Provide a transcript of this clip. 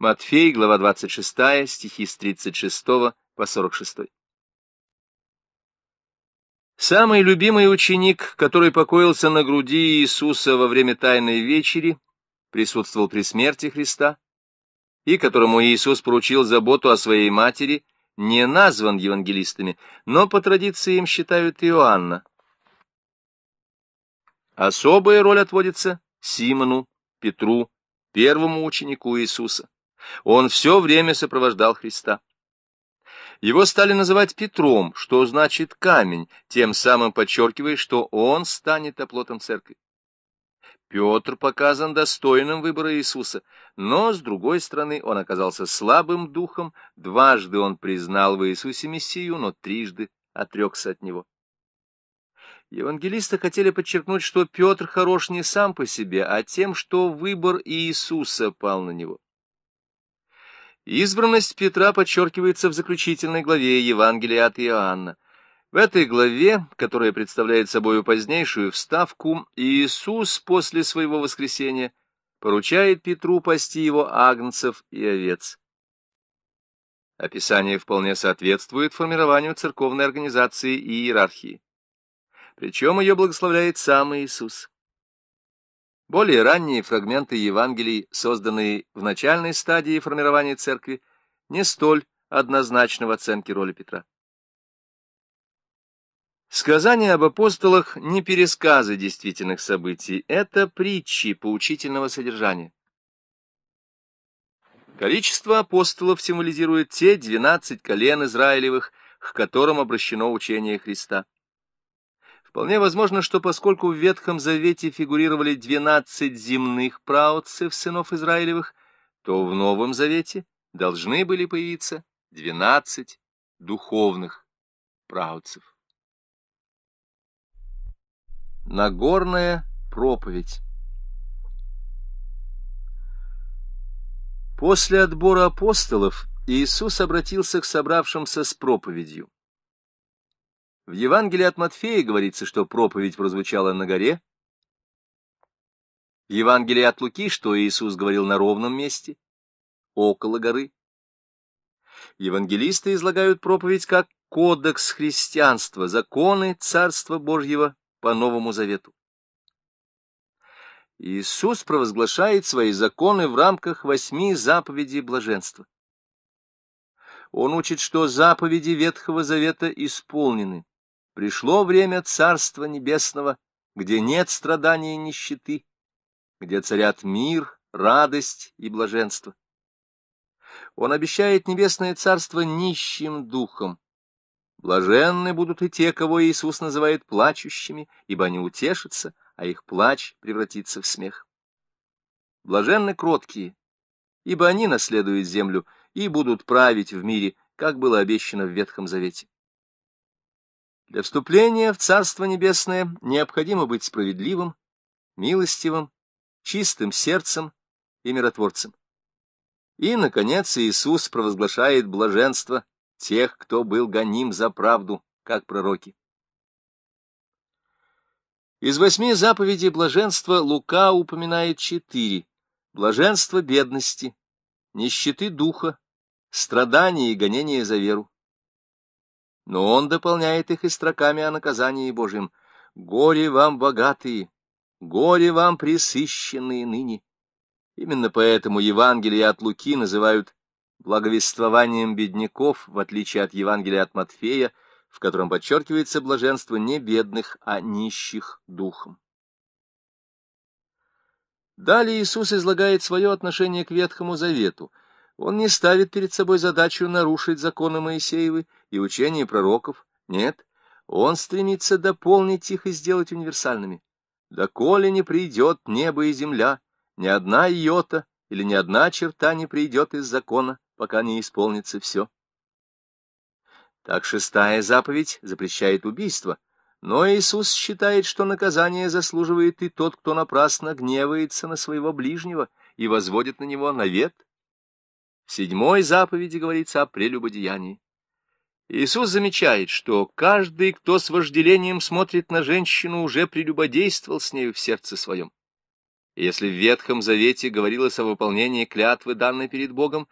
Матфей, глава 26, стихи с 36 по 46. Самый любимый ученик, который покоился на груди Иисуса во время Тайной Вечери, присутствовал при смерти Христа, и которому Иисус поручил заботу о своей матери, не назван евангелистами, но по традиции им считают Иоанна. Особая роль отводится Симону, Петру, первому ученику Иисуса. Он все время сопровождал Христа. Его стали называть Петром, что значит камень, тем самым подчеркивая, что он станет оплотом церкви. Петр показан достойным выбора Иисуса, но, с другой стороны, он оказался слабым духом, дважды он признал в Иисусе Мессию, но трижды отрекся от него. Евангелисты хотели подчеркнуть, что Петр хорош не сам по себе, а тем, что выбор Иисуса пал на него. Избранность Петра подчеркивается в заключительной главе Евангелия от Иоанна. В этой главе, которая представляет собой позднейшую вставку, Иисус после своего воскресения поручает Петру пасти его агнцев и овец. Описание вполне соответствует формированию церковной организации и иерархии. Причем ее благословляет сам Иисус. Более ранние фрагменты Евангелий, созданные в начальной стадии формирования церкви, не столь однозначны в оценке роли Петра. Сказания об апостолах не пересказы действительных событий, это притчи поучительного содержания. Количество апостолов символизирует те двенадцать колен Израилевых, к которым обращено учение Христа. Вполне возможно, что поскольку в Ветхом Завете фигурировали двенадцать земных праотцев, сынов Израилевых, то в Новом Завете должны были появиться двенадцать духовных праотцев. Нагорная проповедь После отбора апостолов Иисус обратился к собравшимся с проповедью. В Евангелии от Матфея говорится, что проповедь прозвучала на горе. В Евангелии от Луки, что Иисус говорил на ровном месте, около горы. Евангелисты излагают проповедь как кодекс христианства, законы Царства Божьего по Новому Завету. Иисус провозглашает свои законы в рамках восьми заповедей блаженства. Он учит, что заповеди Ветхого Завета исполнены. Пришло время Царства Небесного, где нет страданий и нищеты, где царят мир, радость и блаженство. Он обещает Небесное Царство нищим духом, Блаженны будут и те, кого Иисус называет плачущими, ибо они утешатся, а их плач превратится в смех. Блаженны кроткие, ибо они наследуют землю и будут править в мире, как было обещано в Ветхом Завете. Для вступления в Царство Небесное необходимо быть справедливым, милостивым, чистым сердцем и миротворцем. И, наконец, Иисус провозглашает блаженство тех, кто был гоним за правду, как пророки. Из восьми заповедей блаженства Лука упоминает четыре. Блаженство бедности, нищеты духа, страдания и гонения за веру. Но он дополняет их и строками о наказании Божьем. «Горе вам, богатые! Горе вам, присыщенные ныне!» Именно поэтому Евангелие от Луки называют благовествованием бедняков, в отличие от Евангелия от Матфея, в котором подчеркивается блаженство не бедных, а нищих духом. Далее Иисус излагает свое отношение к Ветхому Завету. Он не ставит перед собой задачу нарушить законы Моисеевы и учения пророков. Нет, он стремится дополнить их и сделать универсальными. «Доколе не придет небо и земля, ни одна йота или ни одна черта не придет из закона, пока не исполнится все. Так шестая заповедь запрещает убийство, но Иисус считает, что наказание заслуживает и тот, кто напрасно гневается на своего ближнего и возводит на него навет. В седьмой заповеди говорится о прелюбодеянии. Иисус замечает, что каждый, кто с вожделением смотрит на женщину, уже прелюбодействовал с нею в сердце своем. Если в Ветхом Завете говорилось о выполнении клятвы, данной перед Богом,